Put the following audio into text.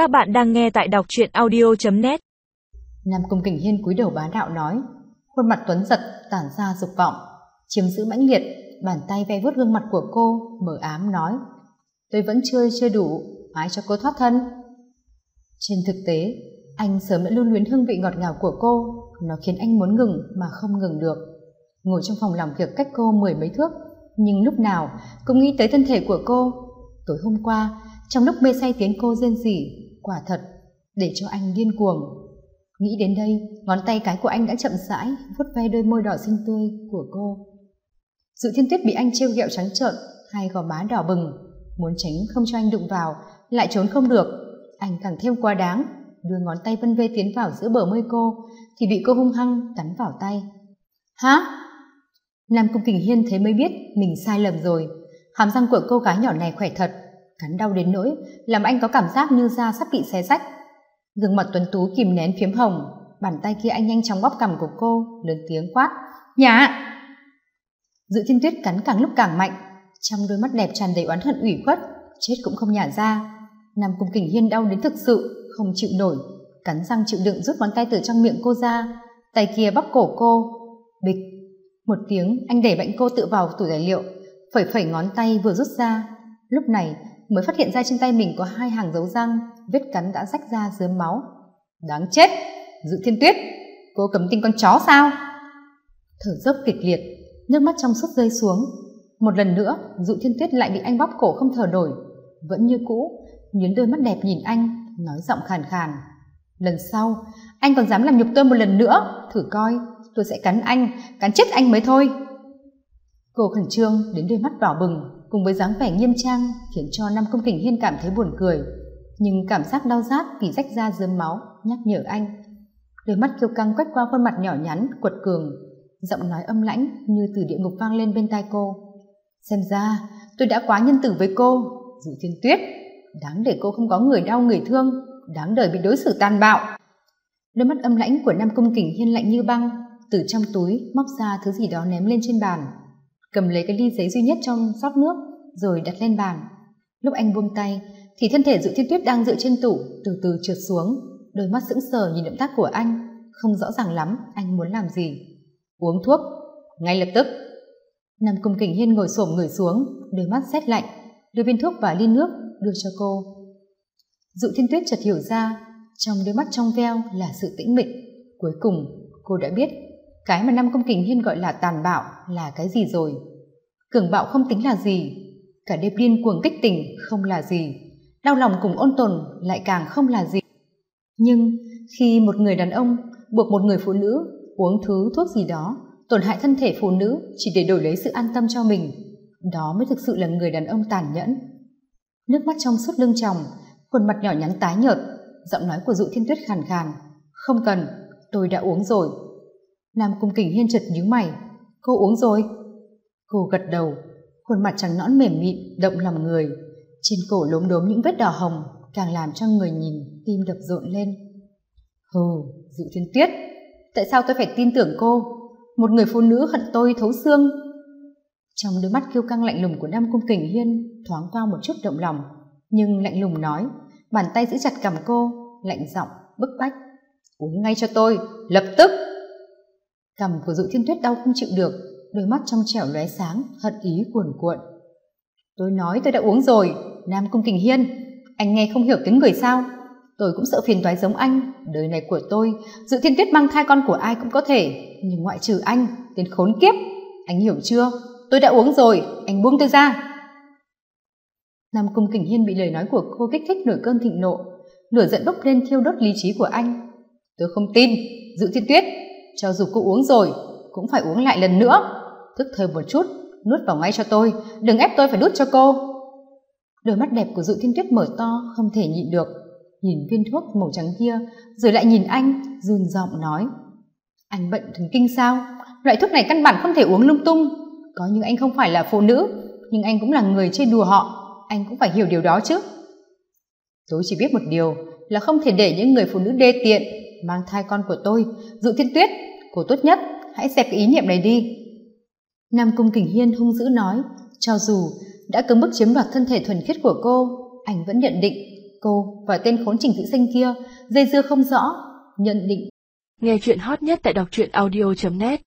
Các bạn đang nghe tại đọc truyện audio.net Nam Cung Kình Hiên cúi đầu bá đạo nói, Khuôn mặt tuấn giật, tản ra dục vọng. Chiếm giữ mãnh liệt, Bàn tay ve vuốt gương mặt của cô Mở ám nói, Tôi vẫn chưa chưa đủ hãy cho cô thoát thân. Trên thực tế, Anh sớm đã luôn luyến hương vị ngọt ngào của cô, Nó khiến anh muốn ngừng mà không ngừng được. Ngồi trong phòng làm việc cách cô mười mấy thước, Nhưng lúc nào cũng nghĩ tới thân thể của cô. Tối hôm qua, trong lúc mê say tiếng cô rên rỉ quả thật, để cho anh điên cuồng. Nghĩ đến đây, ngón tay cái của anh đã chậm rãi vuốt ve đôi môi đỏ xinh tươi của cô. Dự thiên tuyết bị anh trêu ghẹo trắng trợn, hai gò má đỏ bừng. Muốn tránh không cho anh đụng vào, lại trốn không được. Anh càng thêm quá đáng, đưa ngón tay vân vê tiến vào giữa bờ môi cô, thì bị cô hung hăng cắn vào tay. Hả? Nam cung kình hiên thế mới biết mình sai lầm rồi. Hàm răng của cô gái nhỏ này khỏe thật cắn đau đến nỗi, làm anh có cảm giác như da sắp bị xé rách. Gương mặt tuấn tú kìm nén phiếm hồng, bàn tay kia anh nhanh chóng bóp cằm của cô, lớn tiếng quát, nhà! Dự thiên tuyết cắn càng lúc càng mạnh, trong đôi mắt đẹp tràn đầy oán hận ủy khuất, chết cũng không nhả ra. Nam cung kình hiên đau đến thực sự, không chịu nổi, cắn răng chịu đựng rút ngón tay từ trong miệng cô ra, tay kia bóp cổ cô. Bịch! Một tiếng, anh đẩy mạnh cô tự vào tủ tài liệu, phẩy phẩy ngón tay vừa rút ra. Lúc này mới phát hiện ra trên tay mình có hai hàng dấu răng vết cắn đã rách ra dớm máu. Đáng chết! Dự thiên tuyết! Cô cầm tinh con chó sao? Thở dốc kịch liệt, nước mắt trong suốt rơi xuống. Một lần nữa dụ thiên tuyết lại bị anh bóp cổ không thở nổi. Vẫn như cũ nhuyến đôi mắt đẹp nhìn anh, nói giọng khàn khàn. Lần sau, anh còn dám làm nhục tôi một lần nữa. Thử coi, tôi sẽ cắn anh, cắn chết anh mới thôi. Cô khẩn trương đến đôi mắt đỏ bừng cùng với dáng vẻ nghiêm trang, khiến cho năm công kình hiên cảm thấy buồn cười. Nhưng cảm giác đau rát vì rách da dơm máu, nhắc nhở anh. Đôi mắt kiêu căng quét qua khuôn mặt nhỏ nhắn quật cường. Giọng nói âm lãnh như từ địa ngục vang lên bên tai cô. Xem ra, tôi đã quá nhân tử với cô. Dù thiên tuyết, đáng để cô không có người đau người thương, đáng đời bị đối xử tàn bạo. Đôi mắt âm lãnh của nam công kình hiên lạnh như băng, từ trong túi móc ra thứ gì đó ném lên trên bàn cầm lấy cái ly giấy duy nhất trong xót nước, rồi đặt lên bàn. Lúc anh buông tay, thì thân thể dự thiên tuyết đang dựa trên tủ, từ từ trượt xuống. Đôi mắt sững sờ nhìn động tác của anh, không rõ ràng lắm anh muốn làm gì. Uống thuốc, ngay lập tức. Nằm cùng kình hiên ngồi xổm người xuống, đôi mắt rét lạnh, đưa viên thuốc và ly nước đưa cho cô. Dụ thiên tuyết chợt hiểu ra, trong đôi mắt trong veo là sự tĩnh mịch. Cuối cùng, cô đã biết cái mà năm công kình hiên gọi là tàn bạo là cái gì rồi? Cường bạo không tính là gì? Cả đêm điên cuồng kích tình không là gì. Đau lòng cùng ôn tồn lại càng không là gì. Nhưng khi một người đàn ông buộc một người phụ nữ uống thứ thuốc gì đó, tổn hại thân thể phụ nữ chỉ để đổi lấy sự an tâm cho mình, đó mới thực sự là người đàn ông tàn nhẫn. Nước mắt trong suốt lưng chồng khuôn mặt nhỏ nhắn tái nhợt, giọng nói của dụ thiên tuyết khàn khàn. Không cần, tôi đã uống rồi nam cung kình hiên chật nhíu mày. Cô uống rồi. Cô gật đầu, khuôn mặt trắng nõn mềm mịn động lòng người. Trên cổ lốm đốm những vết đỏ hồng càng làm cho người nhìn tim đập rộn lên. Hừ, dự thiên tuyết tại sao tôi phải tin tưởng cô? Một người phụ nữ hận tôi thấu xương. Trong đôi mắt kiêu căng lạnh lùng của nam cung kình hiên thoáng qua một chút động lòng, nhưng lạnh lùng nói, bàn tay giữ chặt cầm cô, lạnh giọng bức bách, uống ngay cho tôi, lập tức! Cằm của dụ thiên tuyết đau không chịu được, đôi mắt trong trẻo lóe sáng, hận ý cuồn cuộn. Tôi nói tôi đã uống rồi, nam cung kình hiên, anh nghe không hiểu tiếng người sao? Tôi cũng sợ phiền toái giống anh, đời này của tôi, dự thiên tuyết mang thai con của ai cũng có thể, nhưng ngoại trừ anh, tên khốn kiếp, anh hiểu chưa? Tôi đã uống rồi, anh buông tôi ra. Nam cung kình hiên bị lời nói của cô kích thích nổi cơn thịnh nộ, lửa giận bốc lên thiêu đốt lý trí của anh. Tôi không tin, dự thiên tuyết cho dù cô uống rồi, cũng phải uống lại lần nữa. Thức thời một chút, nuốt vào ngay cho tôi. Đừng ép tôi phải đút cho cô. Đôi mắt đẹp của dụ thiên tuyết mở to, không thể nhịn được. Nhìn viên thuốc màu trắng kia, rồi lại nhìn anh, run giọng nói. Anh bệnh thần kinh sao? Loại thuốc này căn bản không thể uống lung tung. Có những anh không phải là phụ nữ, nhưng anh cũng là người chơi đùa họ. Anh cũng phải hiểu điều đó chứ. Tôi chỉ biết một điều, là không thể để những người phụ nữ đê tiện mang thai con của tôi. Dụ thiên tuyết cô tốt nhất, hãy dẹp cái ý niệm này đi. Nam cung kình hiên hung dữ nói, cho dù đã cứng bức chiếm đoạt thân thể thuần khiết của cô, anh vẫn nhận định cô và tên khốn trình thị sinh kia dây dưa không rõ, nhận định. Nghe chuyện hot nhất tại đọc truyện audio net.